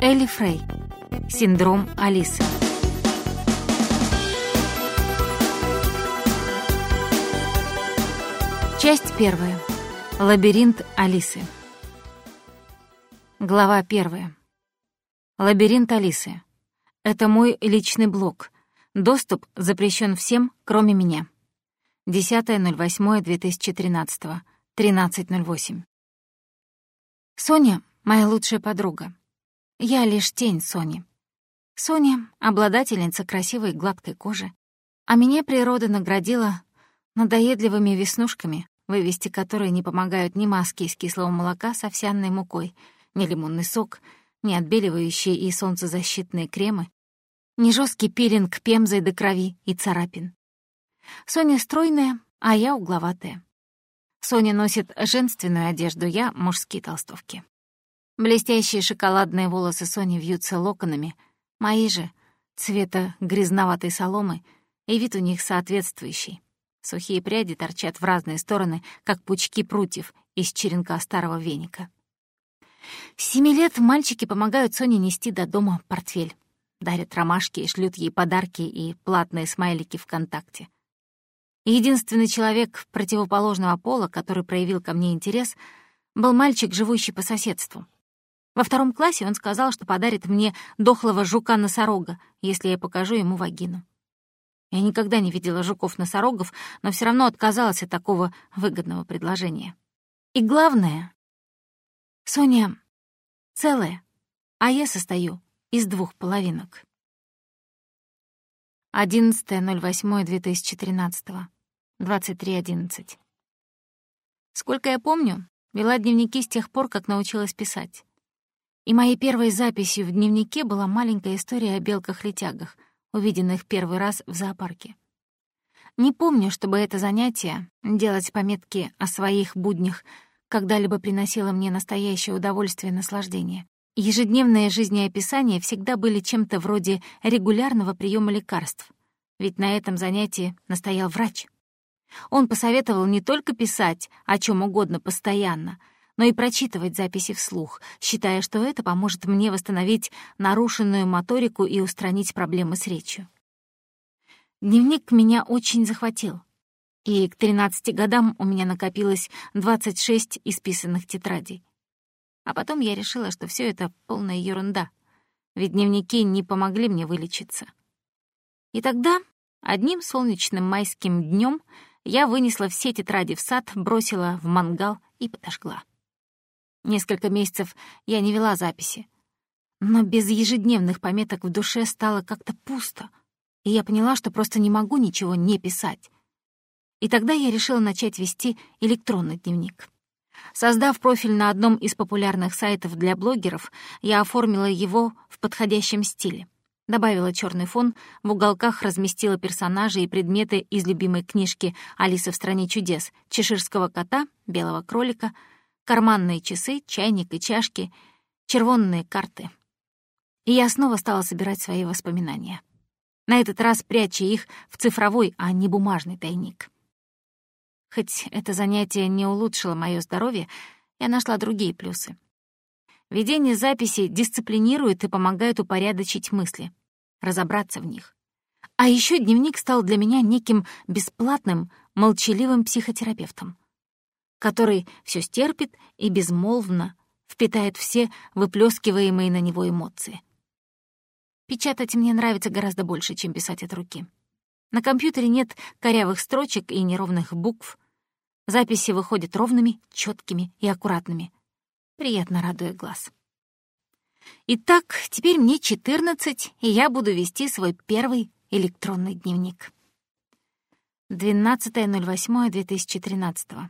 Элли Фрей. Синдром Алисы. Часть первая. Лабиринт Алисы. Глава первая. Лабиринт Алисы. Это мой личный блог. Доступ запрещен всем, кроме меня. 10.08.2013. 13.08. Соня — моя лучшая подруга. Я лишь тень Сони. Соня — обладательница красивой гладкой кожи, а меня природа наградила надоедливыми веснушками, вывести которые не помогают ни маски из кислого молока с овсяной мукой, ни лимонный сок, ни отбеливающие и солнцезащитные кремы, ни жесткий пилинг пемзой до крови и царапин. Соня стройная, а я угловатая. Соня носит женственную одежду, я — мужские толстовки. Блестящие шоколадные волосы Сони вьются локонами, мои же — цвета грязноватой соломы, и вид у них соответствующий. Сухие пряди торчат в разные стороны, как пучки прутьев из черенка старого веника. С семи лет мальчики помогают Соне нести до дома портфель. Дарят ромашки и шлют ей подарки и платные смайлики ВКонтакте. Единственный человек противоположного пола, который проявил ко мне интерес, был мальчик, живущий по соседству. Во втором классе он сказал, что подарит мне дохлого жука-носорога, если я покажу ему вагину. Я никогда не видела жуков-носорогов, но все равно отказалась от такого выгодного предложения. И главное, Соня целая, а я состою из двух половинок. 11.08.2013, 23.11. Сколько я помню, вела дневники с тех пор, как научилась писать. И моей первой записью в дневнике была маленькая история о белках-летягах — увиденных первый раз в зоопарке. Не помню, чтобы это занятие, делать пометки о своих буднях, когда-либо приносило мне настоящее удовольствие и наслаждение. Ежедневные жизнеописания всегда были чем-то вроде регулярного приема лекарств, ведь на этом занятии настоял врач. Он посоветовал не только писать о чем угодно постоянно — но и прочитывать записи вслух, считая, что это поможет мне восстановить нарушенную моторику и устранить проблемы с речью. Дневник меня очень захватил, и к 13 годам у меня накопилось 26 исписанных тетрадей. А потом я решила, что все это полная ерунда, ведь дневники не помогли мне вылечиться. И тогда, одним солнечным майским днем я вынесла все тетради в сад, бросила в мангал и подожгла. Несколько месяцев я не вела записи. Но без ежедневных пометок в душе стало как-то пусто, и я поняла, что просто не могу ничего не писать. И тогда я решила начать вести электронный дневник. Создав профиль на одном из популярных сайтов для блогеров, я оформила его в подходящем стиле. Добавила черный фон, в уголках разместила персонажи и предметы из любимой книжки «Алиса в стране чудес», чеширского кота, белого кролика — карманные часы, чайник и чашки, червонные карты. И я снова стала собирать свои воспоминания. На этот раз пряча их в цифровой, а не бумажный тайник. Хоть это занятие не улучшило мое здоровье, я нашла другие плюсы. Ведение записи дисциплинирует и помогает упорядочить мысли, разобраться в них. А еще дневник стал для меня неким бесплатным, молчаливым психотерапевтом который все стерпит и безмолвно впитает все выплескиваемые на него эмоции. Печатать мне нравится гораздо больше, чем писать от руки. На компьютере нет корявых строчек и неровных букв. Записи выходят ровными, четкими и аккуратными. Приятно радует глаз. Итак, теперь мне 14, и я буду вести свой первый электронный дневник. 12.08.2013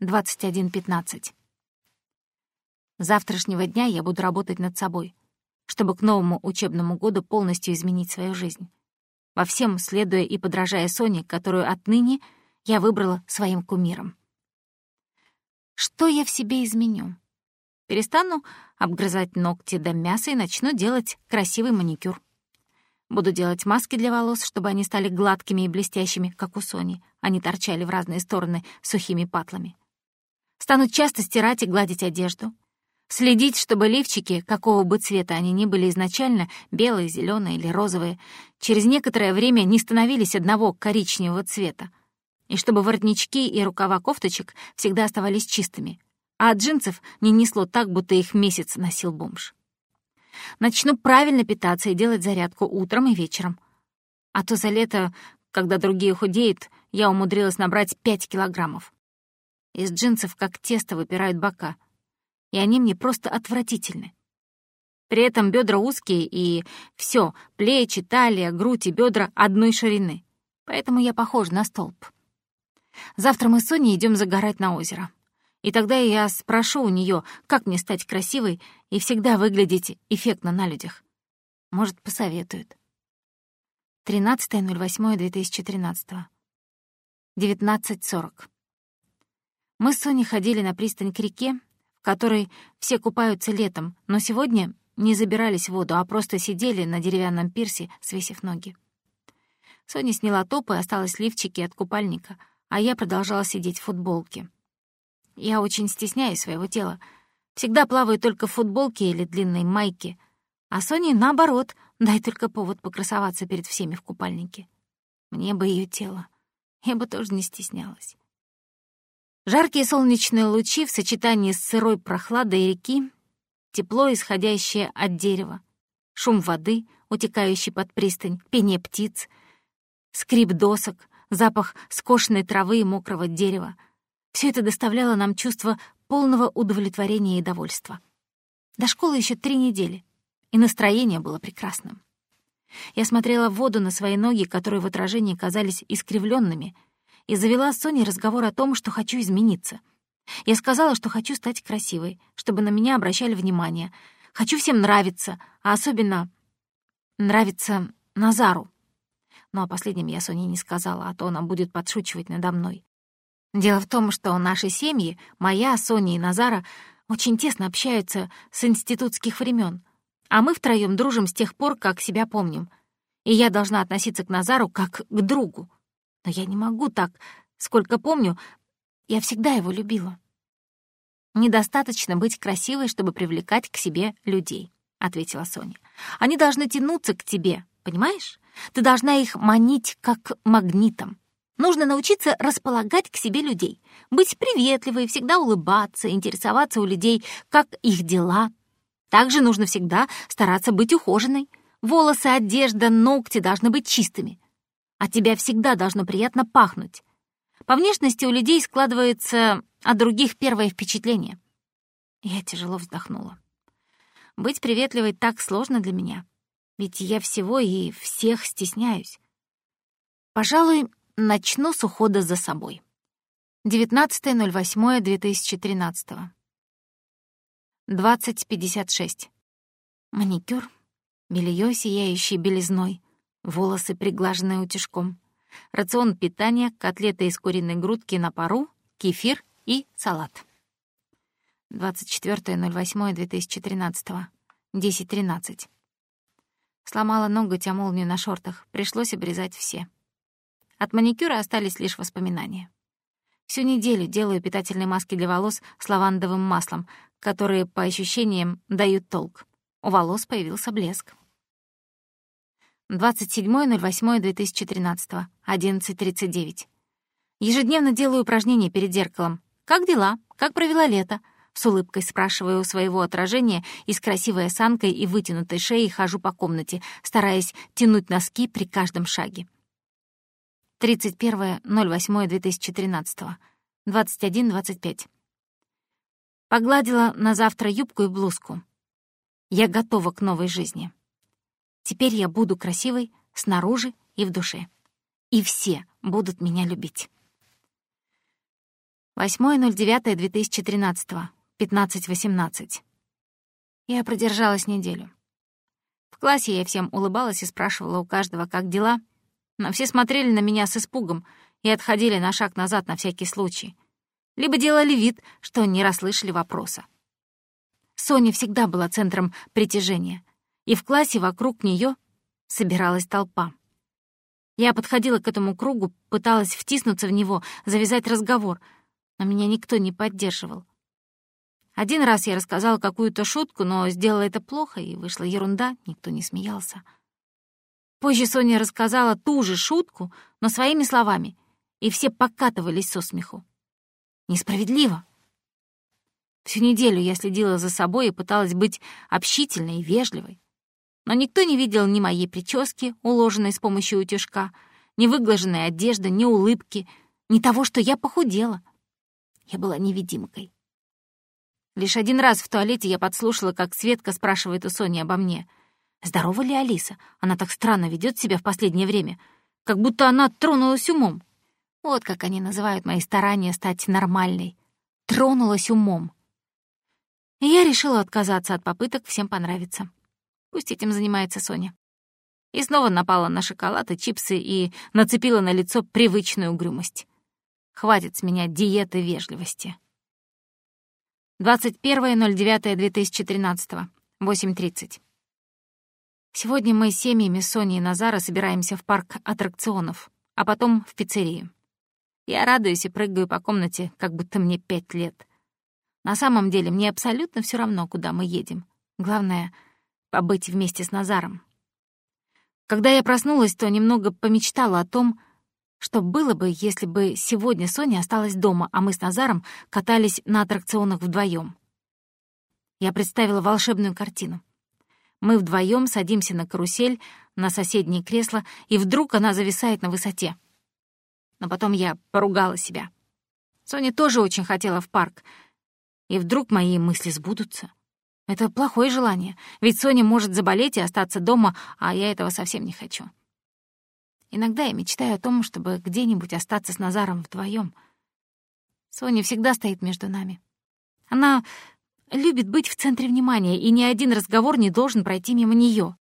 21.15. Завтрашнего дня я буду работать над собой, чтобы к новому учебному году полностью изменить свою жизнь. Во всем следуя и подражая Соне, которую отныне я выбрала своим кумиром. Что я в себе изменю? Перестану обгрызать ногти до мяса и начну делать красивый маникюр. Буду делать маски для волос, чтобы они стали гладкими и блестящими, как у Сони, а не торчали в разные стороны сухими патлами. Стану часто стирать и гладить одежду. Следить, чтобы лифчики, какого бы цвета они ни были изначально, белые, зеленые или розовые, через некоторое время не становились одного коричневого цвета. И чтобы воротнички и рукава кофточек всегда оставались чистыми, а джинсов не несло так, будто их месяц носил бомж. Начну правильно питаться и делать зарядку утром и вечером. А то за лето, когда другие худеют, я умудрилась набрать 5 килограммов. Из джинсов как тесто выпирают бока — и они мне просто отвратительны. При этом бедра узкие и все, плечи, талия, грудь и бедра одной ширины. Поэтому я похожа на столб. Завтра мы с Соней идем загорать на озеро. И тогда я спрошу у нее, как мне стать красивой и всегда выглядеть эффектно на людях. Может, посоветует. 13.08.2013. 19.40. Мы с Соней ходили на пристань к реке которой все купаются летом, но сегодня не забирались в воду, а просто сидели на деревянном пирсе, свесив ноги. Соня сняла топ и осталась лифчики от купальника, а я продолжала сидеть в футболке. Я очень стесняюсь своего тела. Всегда плаваю только в футболке или длинной майке. А Соне, наоборот, дай только повод покрасоваться перед всеми в купальнике. Мне бы ее тело. Я бы тоже не стеснялась. Жаркие солнечные лучи в сочетании с сырой прохладой реки, тепло, исходящее от дерева, шум воды, утекающий под пристань, пение птиц, скрип досок, запах скошенной травы и мокрого дерева — все это доставляло нам чувство полного удовлетворения и довольства. До школы еще три недели, и настроение было прекрасным. Я смотрела в воду на свои ноги, которые в отражении казались искривленными — и завела с Соней разговор о том, что хочу измениться. Я сказала, что хочу стать красивой, чтобы на меня обращали внимание. Хочу всем нравиться, а особенно нравиться Назару. Ну, о последнем я Соне не сказала, а то она будет подшучивать надо мной. Дело в том, что наши семьи, моя, Соня и Назара, очень тесно общаются с институтских времен, а мы втроем дружим с тех пор, как себя помним. И я должна относиться к Назару как к другу. Но я не могу так. Сколько помню, я всегда его любила. «Недостаточно быть красивой, чтобы привлекать к себе людей», — ответила Соня. «Они должны тянуться к тебе, понимаешь? Ты должна их манить как магнитом. Нужно научиться располагать к себе людей, быть приветливой, всегда улыбаться, интересоваться у людей, как их дела. Также нужно всегда стараться быть ухоженной. Волосы, одежда, ногти должны быть чистыми. От тебя всегда должно приятно пахнуть. По внешности у людей складывается от других первое впечатление. Я тяжело вздохнула. Быть приветливой так сложно для меня, ведь я всего и всех стесняюсь. Пожалуй, начну с ухода за собой. 19.08.2013. 20.56. Маникюр, белье, сияющее белизной, волосы приглаженные утюжком, рацион питания, котлеты из куриной грудки на пару, кефир и салат. 24.08.2013. 10.13. Сломала ноготь о молнию на шортах, пришлось обрезать все. От маникюра остались лишь воспоминания. Всю неделю делаю питательные маски для волос с лавандовым маслом, которые, по ощущениям, дают толк. У волос появился блеск. 27.08.2013, 11.39. Ежедневно делаю упражнения перед зеркалом. «Как дела? Как провела лето?» С улыбкой спрашиваю у своего отражения и с красивой осанкой и вытянутой шеей хожу по комнате, стараясь тянуть носки при каждом шаге. 31.08.2013, 21.25. Погладила на завтра юбку и блузку. Я готова к новой жизни. Теперь я буду красивой снаружи и в душе. И все будут меня любить. 8.09.2013, 15.18. Я продержалась неделю. В классе я всем улыбалась и спрашивала у каждого, как дела, но все смотрели на меня с испугом и отходили на шаг назад на всякий случай. Либо делали вид, что не расслышали вопроса. Соня всегда была центром притяжения — и в классе вокруг нее собиралась толпа. Я подходила к этому кругу, пыталась втиснуться в него, завязать разговор, но меня никто не поддерживал. Один раз я рассказала какую-то шутку, но сделала это плохо, и вышла ерунда, никто не смеялся. Позже Соня рассказала ту же шутку, но своими словами, и все покатывались со смеху. Несправедливо. Всю неделю я следила за собой и пыталась быть общительной и вежливой. Но никто не видел ни моей прически, уложенной с помощью утюжка, ни выглаженной одежды, ни улыбки, ни того, что я похудела. Я была невидимкой. Лишь один раз в туалете я подслушала, как Светка спрашивает у Сони обо мне. «Здорова ли Алиса? Она так странно ведет себя в последнее время, как будто она тронулась умом». Вот как они называют мои старания стать нормальной. Тронулась умом. И я решила отказаться от попыток всем понравиться. Пусть этим занимается Соня. И снова напала на шоколад и чипсы и нацепила на лицо привычную угрюмость. Хватит с меня диеты вежливости. 21.09.2013, 8.30. Сегодня мы с семьями Сони и Назара собираемся в парк аттракционов, а потом в пиццерию. Я радуюсь и прыгаю по комнате, как будто мне пять лет. На самом деле мне абсолютно все равно, куда мы едем. Главное — побыть вместе с Назаром. Когда я проснулась, то немного помечтала о том, что было бы, если бы сегодня Соня осталась дома, а мы с Назаром катались на аттракционах вдвоем. Я представила волшебную картину. Мы вдвоем садимся на карусель, на соседнее кресло, и вдруг она зависает на высоте. Но потом я поругала себя. Соня тоже очень хотела в парк. И вдруг мои мысли сбудутся. Это плохое желание, ведь Соня может заболеть и остаться дома, а я этого совсем не хочу. Иногда я мечтаю о том, чтобы где-нибудь остаться с Назаром вдвоем. Соня всегда стоит между нами. Она любит быть в центре внимания, и ни один разговор не должен пройти мимо нее.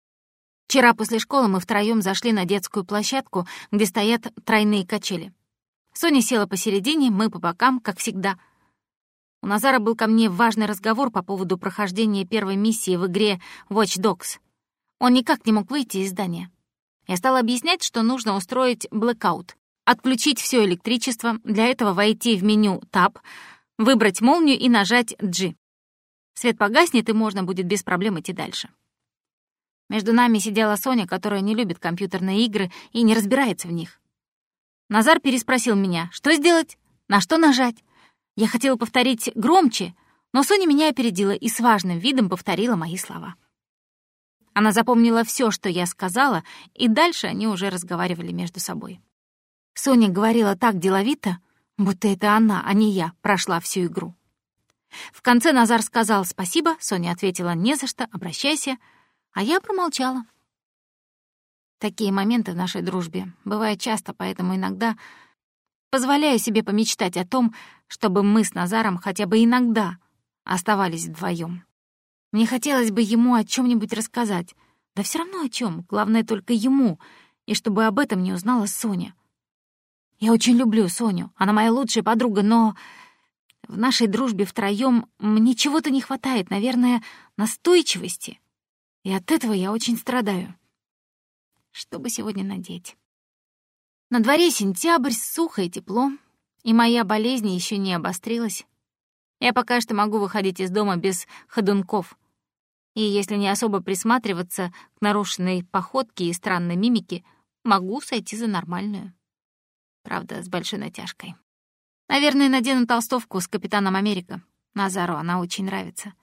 Вчера после школы мы втроём зашли на детскую площадку, где стоят тройные качели. Соня села посередине, мы по бокам, как всегда. У Назара был ко мне важный разговор по поводу прохождения первой миссии в игре Watch Dogs. Он никак не мог выйти из здания. Я стала объяснять, что нужно устроить блэкаут, отключить все электричество, для этого войти в меню Tab, выбрать молнию и нажать G. Свет погаснет, и можно будет без проблем идти дальше. Между нами сидела Соня, которая не любит компьютерные игры и не разбирается в них. Назар переспросил меня, что сделать, на что нажать. Я хотела повторить громче, но Соня меня опередила и с важным видом повторила мои слова. Она запомнила все, что я сказала, и дальше они уже разговаривали между собой. Соня говорила так деловито, будто это она, а не я, прошла всю игру. В конце Назар сказал «спасибо», Соня ответила «не за что, обращайся», а я промолчала. Такие моменты в нашей дружбе бывают часто, поэтому иногда позволяю себе помечтать о том, чтобы мы с Назаром хотя бы иногда оставались вдвоем. Мне хотелось бы ему о чем нибудь рассказать. Да все равно о чем. Главное только ему, и чтобы об этом не узнала Соня. Я очень люблю Соню, она моя лучшая подруга, но в нашей дружбе втроем мне чего-то не хватает, наверное, настойчивости. И от этого я очень страдаю. Что бы сегодня надеть? На дворе сентябрь, сухо и тепло, и моя болезнь еще не обострилась. Я пока что могу выходить из дома без ходунков. И если не особо присматриваться к нарушенной походке и странной мимике, могу сойти за нормальную. Правда, с большой натяжкой. Наверное, надену толстовку с Капитаном Америка. Назару она очень нравится.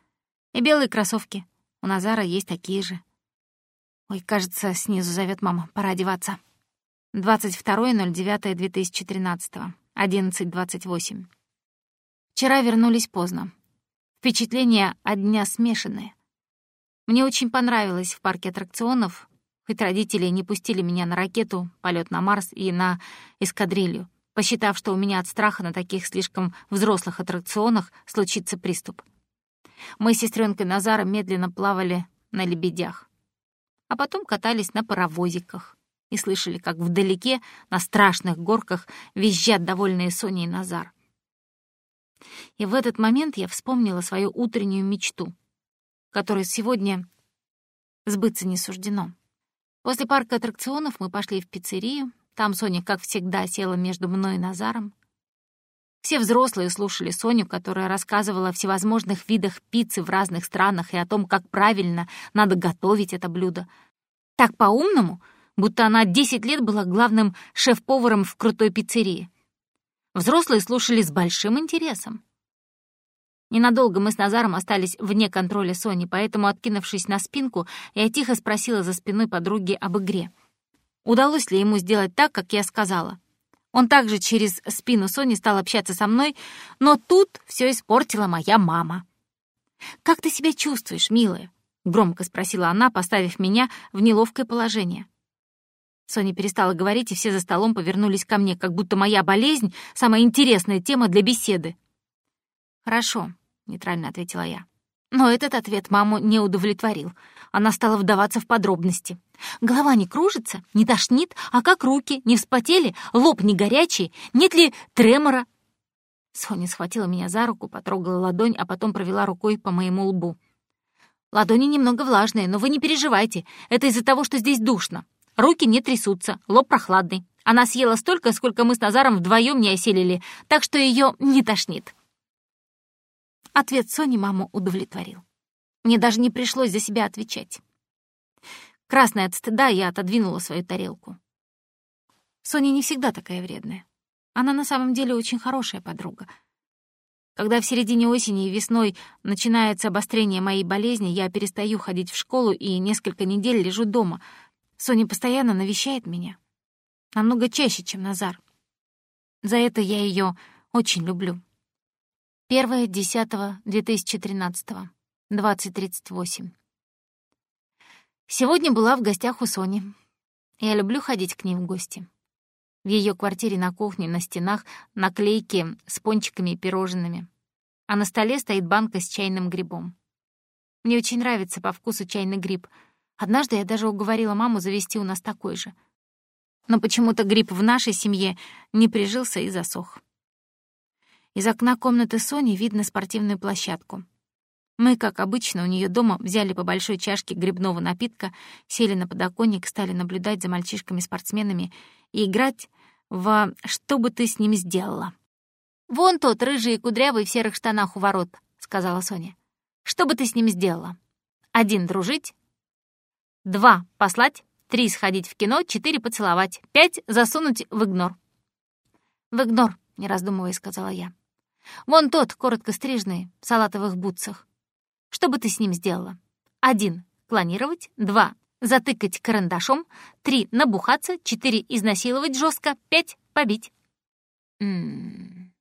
И белые кроссовки. У Назара есть такие же. Ой, кажется, снизу зовет мама. Пора одеваться. 22.09.2013. 11.28. Вчера вернулись поздно. Впечатления от дня смешанные. Мне очень понравилось в парке аттракционов, хоть родители не пустили меня на ракету, полет на Марс и на эскадрилью, посчитав, что у меня от страха на таких слишком взрослых аттракционах случится приступ. Мы с сестренкой Назара медленно плавали на лебедях, а потом катались на паровозиках и слышали, как вдалеке на страшных горках визжат довольные Соня и Назар. И в этот момент я вспомнила свою утреннюю мечту, которой сегодня сбыться не суждено. После парка аттракционов мы пошли в пиццерию. Там Соня, как всегда, села между мной и Назаром. Все взрослые слушали Соню, которая рассказывала о всевозможных видах пиццы в разных странах и о том, как правильно надо готовить это блюдо. Так по-умному, будто она 10 лет была главным шеф-поваром в крутой пиццерии. Взрослые слушали с большим интересом. Ненадолго мы с Назаром остались вне контроля Сони, поэтому, откинувшись на спинку, я тихо спросила за спиной подруги об игре. Удалось ли ему сделать так, как я сказала? Он также через спину Сони стал общаться со мной, но тут все испортила моя мама. «Как ты себя чувствуешь, милая?» — громко спросила она, поставив меня в неловкое положение. Соня перестала говорить, и все за столом повернулись ко мне, как будто моя болезнь — самая интересная тема для беседы. «Хорошо», — нейтрально ответила я. Но этот ответ маму не удовлетворил. Она стала вдаваться в подробности. Голова не кружится, не тошнит, а как руки, не вспотели, лоб не горячий, нет ли тремора? Соня схватила меня за руку, потрогала ладонь, а потом провела рукой по моему лбу. Ладони немного влажные, но вы не переживайте, это из-за того, что здесь душно. Руки не трясутся, лоб прохладный. Она съела столько, сколько мы с Назаром вдвоем не осилили, так что ее не тошнит. Ответ Сони маму удовлетворил. Мне даже не пришлось за себя отвечать. Красная от стыда, я отодвинула свою тарелку. Соня не всегда такая вредная. Она на самом деле очень хорошая подруга. Когда в середине осени и весной начинается обострение моей болезни, я перестаю ходить в школу и несколько недель лежу дома — Соня постоянно навещает меня. Намного чаще, чем Назар. За это я ее очень люблю. 1.10.2013. 20.38. Сегодня была в гостях у Сони. Я люблю ходить к ней в гости. В ее квартире на кухне на стенах наклейки с пончиками и пирожными, а на столе стоит банка с чайным грибом. Мне очень нравится по вкусу чайный гриб — Однажды я даже уговорила маму завести у нас такой же. Но почему-то гриб в нашей семье не прижился и засох. Из окна комнаты Сони видно спортивную площадку. Мы, как обычно, у нее дома взяли по большой чашке грибного напитка, сели на подоконник, стали наблюдать за мальчишками-спортсменами и играть в «Что бы ты с ним сделала?». «Вон тот, рыжий и кудрявый в серых штанах у ворот», — сказала Соня. «Что бы ты с ним сделала? Один — дружить, Два — послать. Три — сходить в кино. Четыре — поцеловать. Пять — засунуть в игнор. «В игнор», — не раздумывая, сказала я. «Вон тот, коротко стрижный, в салатовых бутсах. Что бы ты с ним сделала? Один — клонировать. Два — затыкать карандашом. Три — набухаться. Четыре — изнасиловать жестко. Пять — побить». М -м -м.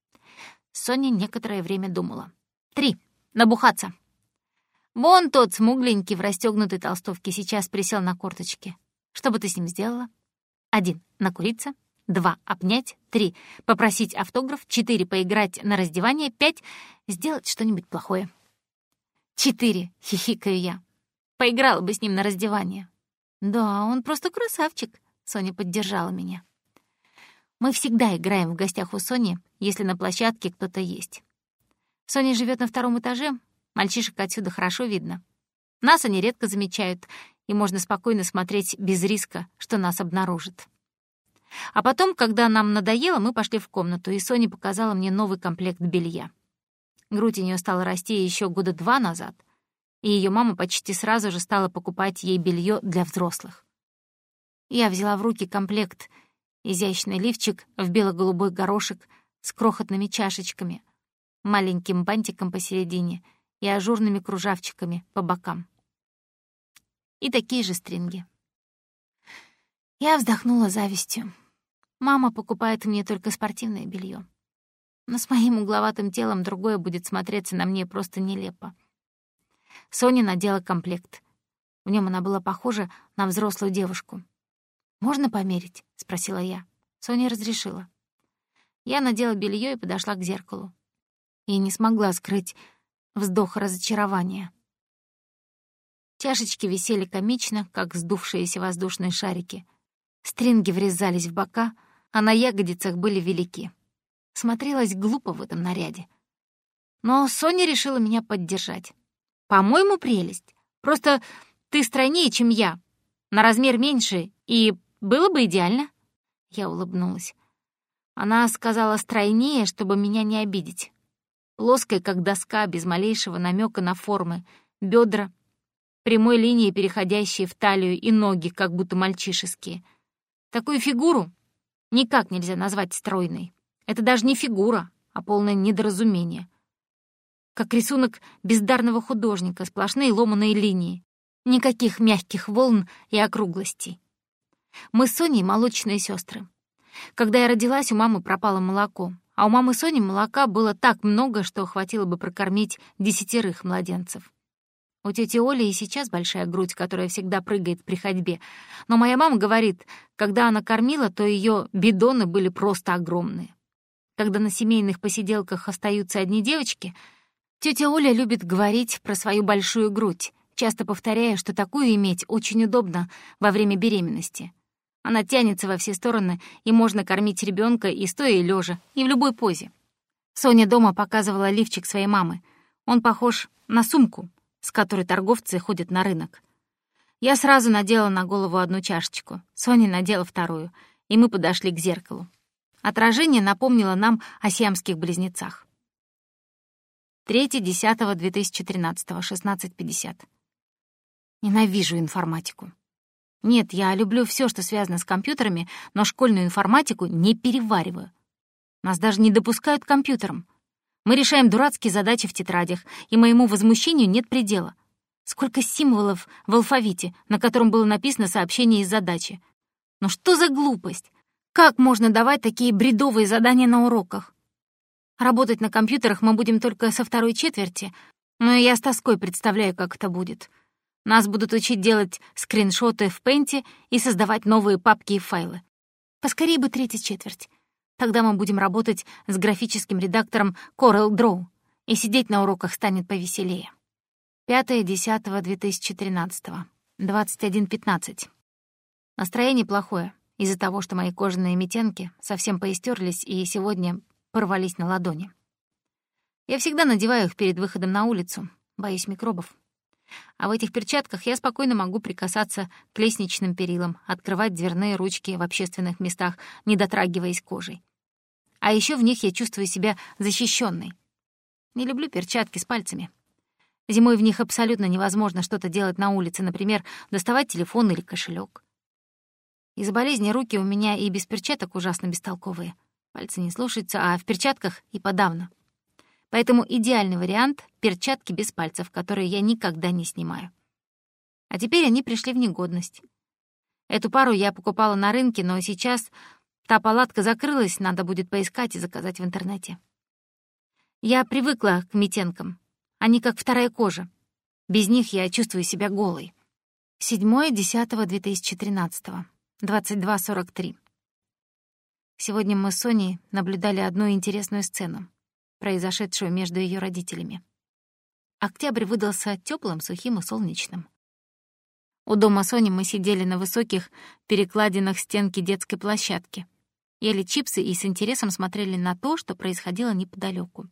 Соня некоторое время думала. «Три. Набухаться. Вон тот смугленький в расстегнутой толстовке сейчас присел на корточки. Что бы ты с ним сделала? Один — накуриться. Два — обнять. Три — попросить автограф. Четыре — поиграть на раздевание. Пять — сделать что-нибудь плохое. Четыре — хихикаю я. Поиграла бы с ним на раздевание. Да, он просто красавчик. Соня поддержала меня. Мы всегда играем в гостях у Сони, если на площадке кто-то есть. Соня живет на втором этаже, Мальчишек отсюда хорошо видно. Нас они редко замечают, и можно спокойно смотреть без риска, что нас обнаружат. А потом, когда нам надоело, мы пошли в комнату, и Соня показала мне новый комплект белья. Грудь у нее стала расти еще года два назад, и ее мама почти сразу же стала покупать ей белье для взрослых. Я взяла в руки комплект изящный лифчик в бело-голубой горошек с крохотными чашечками, маленьким бантиком посередине — и ажурными кружавчиками по бокам. И такие же стринги. Я вздохнула завистью. Мама покупает мне только спортивное белье. Но с моим угловатым телом другое будет смотреться на мне просто нелепо. Соня надела комплект. В нем она была похожа на взрослую девушку. «Можно померить?» — спросила я. Соня разрешила. Я надела белье и подошла к зеркалу. И не смогла скрыть вздох разочарования. Чашечки висели комично, как сдувшиеся воздушные шарики. Стринги врезались в бока, а на ягодицах были велики. Смотрелась глупо в этом наряде. Но Соня решила меня поддержать. «По-моему, прелесть. Просто ты стройнее, чем я. На размер меньше, и было бы идеально». Я улыбнулась. Она сказала стройнее, чтобы меня не обидеть. Плоская, как доска, без малейшего намека на формы, бедра, прямой линии, переходящие в талию, и ноги, как будто мальчишеские. Такую фигуру никак нельзя назвать стройной. Это даже не фигура, а полное недоразумение. Как рисунок бездарного художника, сплошные ломаные линии. Никаких мягких волн и округлостей. Мы с Соней молочные сестры. Когда я родилась, у мамы пропало молоко, а у мамы Сони молока было так много, что хватило бы прокормить десятерых младенцев. У тети Оли и сейчас большая грудь, которая всегда прыгает при ходьбе. Но моя мама говорит, когда она кормила, то ее бидоны были просто огромные. Когда на семейных посиделках остаются одни девочки, тетя Оля любит говорить про свою большую грудь, часто повторяя, что такую иметь очень удобно во время беременности. Она тянется во все стороны, и можно кормить ребенка и стоя, и лежа, и в любой позе. Соня дома показывала лифчик своей мамы. Он похож на сумку, с которой торговцы ходят на рынок. Я сразу надела на голову одну чашечку, Соня надела вторую, и мы подошли к зеркалу. Отражение напомнило нам о сиамских близнецах. 3.10.2013, 16.50. Ненавижу информатику. Нет, я люблю все, что связано с компьютерами, но школьную информатику не перевариваю. Нас даже не допускают к компьютерам. Мы решаем дурацкие задачи в тетрадях, и моему возмущению нет предела. Сколько символов в алфавите, на котором было написано сообщение из задачи. Но что за глупость? Как можно давать такие бредовые задания на уроках? Работать на компьютерах мы будем только со второй четверти, но я с тоской представляю, как это будет. Нас будут учить делать скриншоты в Пенте и создавать новые папки и файлы. Поскорее бы третья четверть. Тогда мы будем работать с графическим редактором Corel Draw, и сидеть на уроках станет повеселее. 5.10.2013, 21.15. Настроение плохое из-за того, что мои кожаные метенки совсем поистерлись и сегодня порвались на ладони. Я всегда надеваю их перед выходом на улицу, боюсь микробов. А в этих перчатках я спокойно могу прикасаться к лестничным перилам, открывать дверные ручки в общественных местах, не дотрагиваясь кожей. А еще в них я чувствую себя защищенной. Не люблю перчатки с пальцами. Зимой в них абсолютно невозможно что-то делать на улице, например, доставать телефон или кошелек. Из-за болезни руки у меня и без перчаток ужасно бестолковые. Пальцы не слушаются, а в перчатках и подавно. Поэтому идеальный вариант — перчатки без пальцев, которые я никогда не снимаю. А теперь они пришли в негодность. Эту пару я покупала на рынке, но сейчас та палатка закрылась, надо будет поискать и заказать в интернете. Я привыкла к метенкам. Они как вторая кожа. Без них я чувствую себя голой. 7.10.2013, 22.43. Сегодня мы с Соней наблюдали одну интересную сцену произошедшую между ее родителями. Октябрь выдался теплым, сухим и солнечным. У дома Сони мы сидели на высоких перекладинах стенки детской площадки, ели чипсы и с интересом смотрели на то, что происходило неподалеку.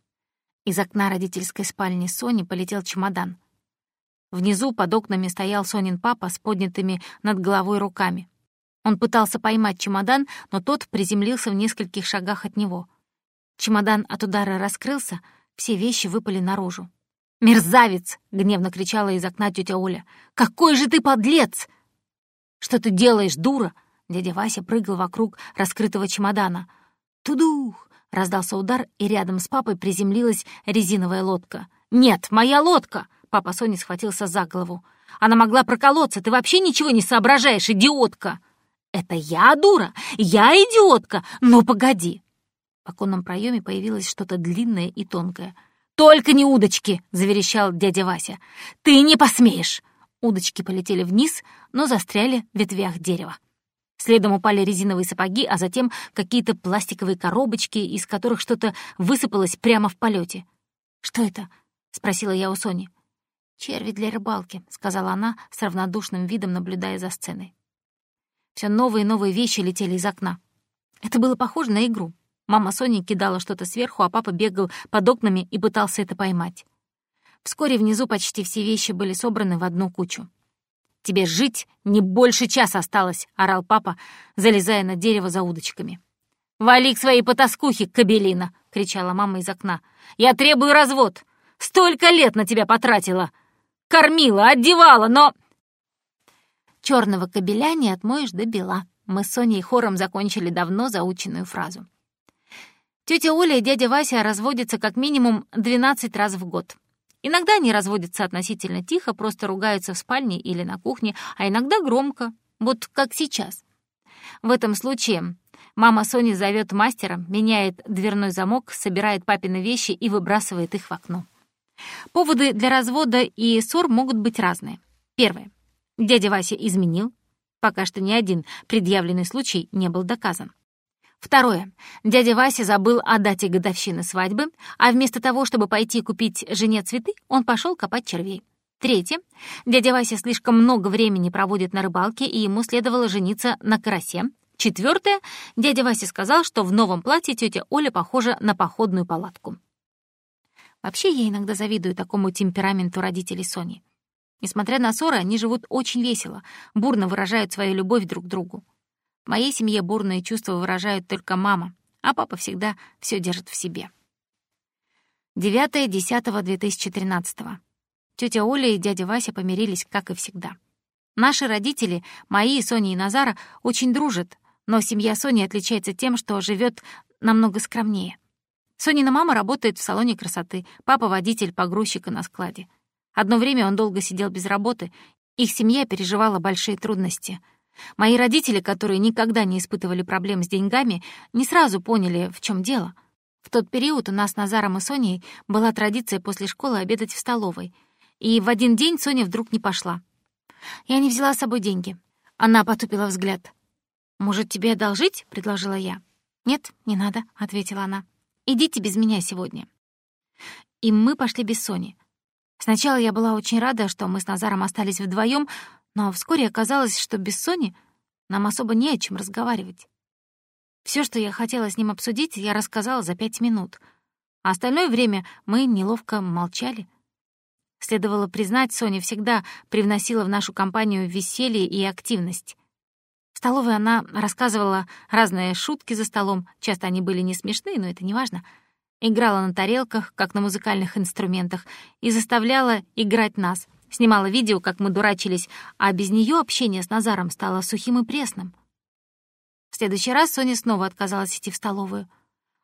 Из окна родительской спальни Сони полетел чемодан. Внизу под окнами стоял Сонин папа с поднятыми над головой руками. Он пытался поймать чемодан, но тот приземлился в нескольких шагах от него. Чемодан от удара раскрылся, все вещи выпали наружу. «Мерзавец!» — гневно кричала из окна тетя Оля. «Какой же ты подлец!» «Что ты делаешь, дура?» Дядя Вася прыгал вокруг раскрытого чемодана. «Тудух!» — раздался удар, и рядом с папой приземлилась резиновая лодка. «Нет, моя лодка!» — папа Сони схватился за голову. «Она могла проколоться, ты вообще ничего не соображаешь, идиотка!» «Это я, дура! Я идиотка! Но погоди! В оконном проеме появилось что-то длинное и тонкое. «Только не удочки!» — заверещал дядя Вася. «Ты не посмеешь!» Удочки полетели вниз, но застряли в ветвях дерева. Следом упали резиновые сапоги, а затем какие-то пластиковые коробочки, из которых что-то высыпалось прямо в полете. «Что это?» — спросила я у Сони. «Черви для рыбалки», — сказала она с равнодушным видом, наблюдая за сценой. Все новые и новые вещи летели из окна. Это было похоже на игру. Мама Сони кидала что-то сверху, а папа бегал под окнами и пытался это поймать. Вскоре внизу почти все вещи были собраны в одну кучу. «Тебе жить не больше часа осталось», — орал папа, залезая на дерево за удочками. «Вали к своей потаскухе, кабелина!» — кричала мама из окна. «Я требую развод! Столько лет на тебя потратила! Кормила, одевала, но...» Черного кобеля не отмоешь до бела. Мы с Соней хором закончили давно заученную фразу. Тетя Оля и дядя Вася разводятся как минимум 12 раз в год. Иногда они разводятся относительно тихо, просто ругаются в спальне или на кухне, а иногда громко, вот как сейчас. В этом случае мама Сони зовет мастера, меняет дверной замок, собирает папины вещи и выбрасывает их в окно. Поводы для развода и ссор могут быть разные. Первое. Дядя Вася изменил. Пока что ни один предъявленный случай не был доказан. Второе. Дядя Вася забыл о дате годовщины свадьбы, а вместо того, чтобы пойти купить жене цветы, он пошел копать червей. Третье. Дядя Вася слишком много времени проводит на рыбалке, и ему следовало жениться на карасе. Четвертое. Дядя Вася сказал, что в новом платье тетя Оля похожа на походную палатку. Вообще, я иногда завидую такому темпераменту родителей Сони. Несмотря на ссоры, они живут очень весело, бурно выражают свою любовь друг к другу. В моей семье бурные чувства выражают только мама, а папа всегда все держит в себе. 9.10.2013. Тетя Оля и дядя Вася помирились, как и всегда. Наши родители, мои, Соня и Назара, очень дружат, но семья Сони отличается тем, что живет намного скромнее. Сонина мама работает в салоне красоты, папа — водитель погрузчика на складе. Одно время он долго сидел без работы, их семья переживала большие трудности — Мои родители, которые никогда не испытывали проблем с деньгами, не сразу поняли, в чем дело. В тот период у нас с Назаром и Соней была традиция после школы обедать в столовой. И в один день Соня вдруг не пошла. Я не взяла с собой деньги. Она потупила взгляд. «Может, тебе одолжить?» — предложила я. «Нет, не надо», — ответила она. «Идите без меня сегодня». И мы пошли без Сони. Сначала я была очень рада, что мы с Назаром остались вдвоем, но вскоре оказалось, что без Сони нам особо не о чем разговаривать. Все, что я хотела с ним обсудить, я рассказала за пять минут, а остальное время мы неловко молчали. Следовало признать, Соня всегда привносила в нашу компанию веселье и активность. В столовой она рассказывала разные шутки за столом, часто они были не смешные, но это не важно. Играла на тарелках, как на музыкальных инструментах, и заставляла играть нас, Снимала видео, как мы дурачились, а без нее общение с Назаром стало сухим и пресным. В следующий раз Соня снова отказалась идти в столовую.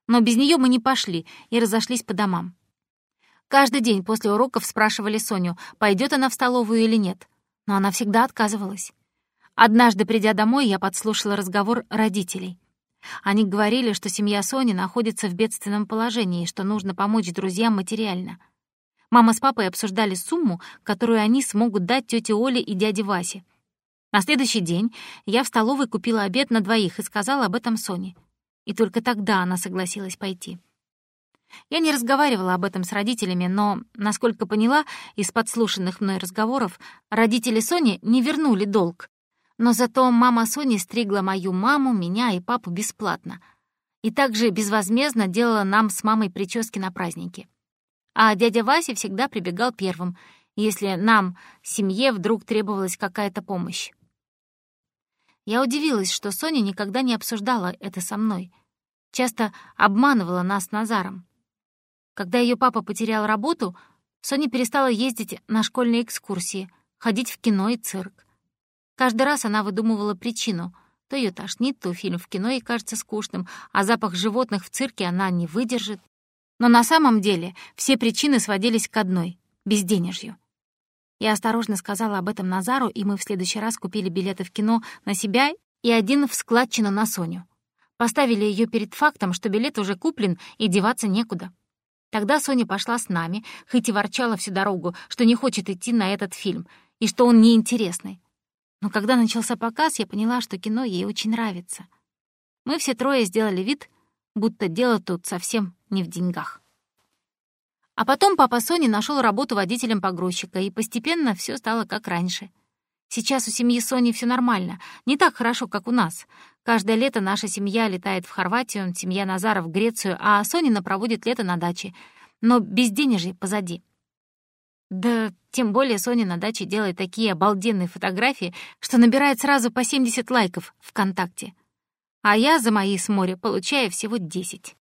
Но без нее мы не пошли и разошлись по домам. Каждый день после уроков спрашивали Соню, пойдет она в столовую или нет, но она всегда отказывалась. Однажды, придя домой, я подслушала разговор родителей. Они говорили, что семья Сони находится в бедственном положении и что нужно помочь друзьям материально — Мама с папой обсуждали сумму, которую они смогут дать тете Оле и дяде Васе. На следующий день я в столовой купила обед на двоих и сказала об этом Соне. И только тогда она согласилась пойти. Я не разговаривала об этом с родителями, но, насколько поняла из подслушанных мной разговоров, родители Сони не вернули долг. Но зато мама Сони стригла мою маму, меня и папу бесплатно. И также безвозмездно делала нам с мамой прически на праздники а дядя Вася всегда прибегал первым, если нам, семье, вдруг требовалась какая-то помощь. Я удивилась, что Соня никогда не обсуждала это со мной. Часто обманывала нас Назаром. Когда ее папа потерял работу, Соня перестала ездить на школьные экскурсии, ходить в кино и цирк. Каждый раз она выдумывала причину. То ее тошнит, то фильм в кино ей кажется скучным, а запах животных в цирке она не выдержит. Но на самом деле все причины сводились к одной — безденежью. Я осторожно сказала об этом Назару, и мы в следующий раз купили билеты в кино на себя и один в складчину на Соню. Поставили ее перед фактом, что билет уже куплен и деваться некуда. Тогда Соня пошла с нами, хоть и ворчала всю дорогу, что не хочет идти на этот фильм и что он неинтересный. Но когда начался показ, я поняла, что кино ей очень нравится. Мы все трое сделали вид, будто дело тут совсем не в деньгах. А потом папа Сони нашел работу водителем погрузчика, и постепенно все стало как раньше. Сейчас у семьи Сони все нормально, не так хорошо, как у нас. Каждое лето наша семья летает в Хорватию, семья Назаров в Грецию, а Сонина проводит лето на даче. Но безденежье позади. Да тем более Соня на даче делает такие обалденные фотографии, что набирает сразу по 70 лайков ВКонтакте. а я за мои с моря получаю всего 10.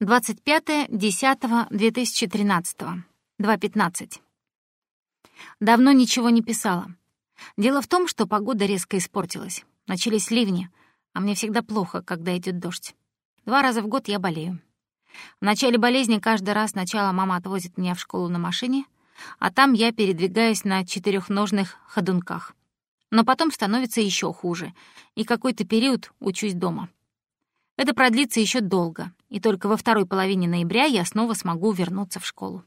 25.10.2013. 2.15. Давно ничего не писала. Дело в том, что погода резко испортилась. Начались ливни, а мне всегда плохо, когда идет дождь. Два раза в год я болею. В начале болезни каждый раз сначала мама отвозит меня в школу на машине, а там я передвигаюсь на четырехножных ходунках. Но потом становится еще хуже, и какой-то период учусь дома. Это продлится еще долго, и только во второй половине ноября я снова смогу вернуться в школу.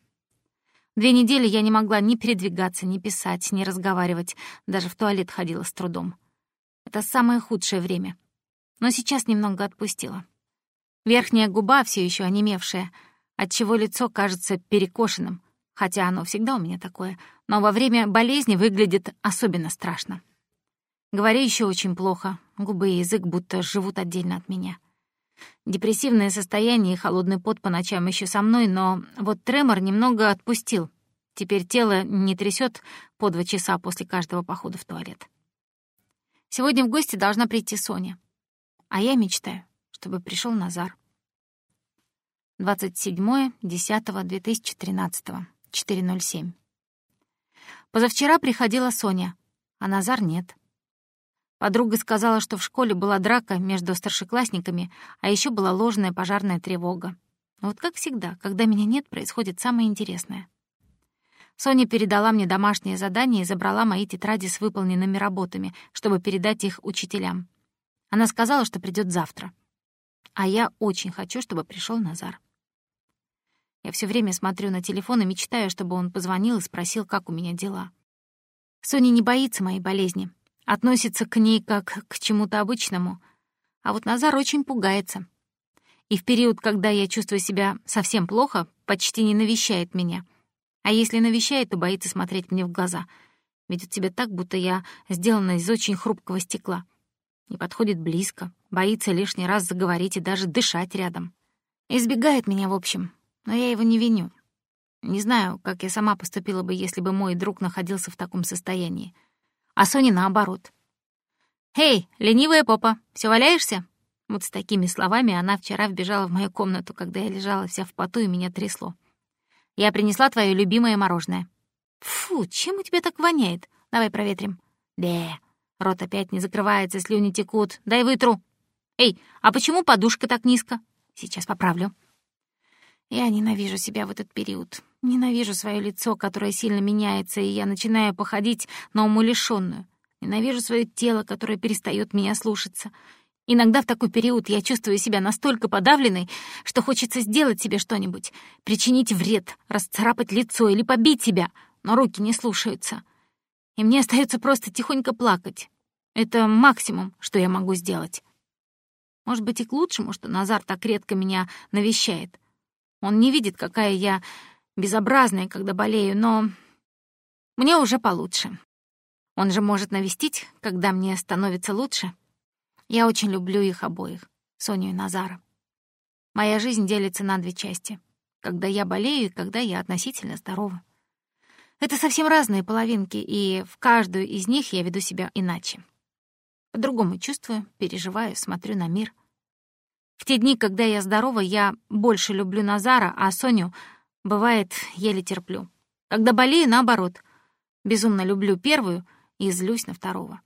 Две недели я не могла ни передвигаться, ни писать, ни разговаривать, даже в туалет ходила с трудом. Это самое худшее время. Но сейчас немного отпустила. Верхняя губа все еще онемевшая, отчего лицо кажется перекошенным, хотя оно всегда у меня такое, но во время болезни выглядит особенно страшно. Говорю еще очень плохо, губы и язык будто живут отдельно от меня. Депрессивное состояние и холодный пот по ночам еще со мной, но вот тремор немного отпустил. Теперь тело не трясет по два часа после каждого похода в туалет. Сегодня в гости должна прийти Соня. А я мечтаю, чтобы пришел Назар. 27.10.2013, 4.07. Позавчера приходила Соня, а Назар нет. Подруга сказала, что в школе была драка между старшеклассниками, а еще была ложная пожарная тревога. Вот как всегда, когда меня нет, происходит самое интересное. Соня передала мне домашнее задание и забрала мои тетради с выполненными работами, чтобы передать их учителям. Она сказала, что придет завтра. А я очень хочу, чтобы пришел Назар. Я все время смотрю на телефон и мечтаю, чтобы он позвонил и спросил, как у меня дела. Соня не боится моей болезни, относится к ней как к чему-то обычному, а вот Назар очень пугается. И в период, когда я чувствую себя совсем плохо, почти не навещает меня. А если навещает, то боится смотреть мне в глаза. Ведет себя так, будто я сделана из очень хрупкого стекла. Не подходит близко, боится лишний раз заговорить и даже дышать рядом. Избегает меня, в общем, но я его не виню. Не знаю, как я сама поступила бы, если бы мой друг находился в таком состоянии а Соня наоборот. «Эй, ленивая попа, все валяешься?» Вот с такими словами она вчера вбежала в мою комнату, когда я лежала вся в поту и меня трясло. «Я принесла твое любимое мороженое». «Фу, чем у тебя так воняет? Давай проветрим». «Да». Рот опять не закрывается, слюни текут. «Дай вытру». «Эй, а почему подушка так низко?» «Сейчас поправлю». Я ненавижу себя в этот период. Ненавижу свое лицо, которое сильно меняется, и я начинаю походить на умалишённую. Ненавижу свое тело, которое перестает меня слушаться. Иногда в такой период я чувствую себя настолько подавленной, что хочется сделать себе что-нибудь, причинить вред, расцарапать лицо или побить себя, но руки не слушаются. И мне остается просто тихонько плакать. Это максимум, что я могу сделать. Может быть, и к лучшему, что Назар так редко меня навещает. Он не видит, какая я безобразная, когда болею, но мне уже получше. Он же может навестить, когда мне становится лучше. Я очень люблю их обоих, Соню и Назара. Моя жизнь делится на две части. Когда я болею и когда я относительно здорова. Это совсем разные половинки, и в каждую из них я веду себя иначе. По-другому чувствую, переживаю, смотрю на мир. В те дни, когда я здорова, я больше люблю Назара, а Соню, бывает, еле терплю. Когда болею, наоборот. Безумно люблю первую и злюсь на второго.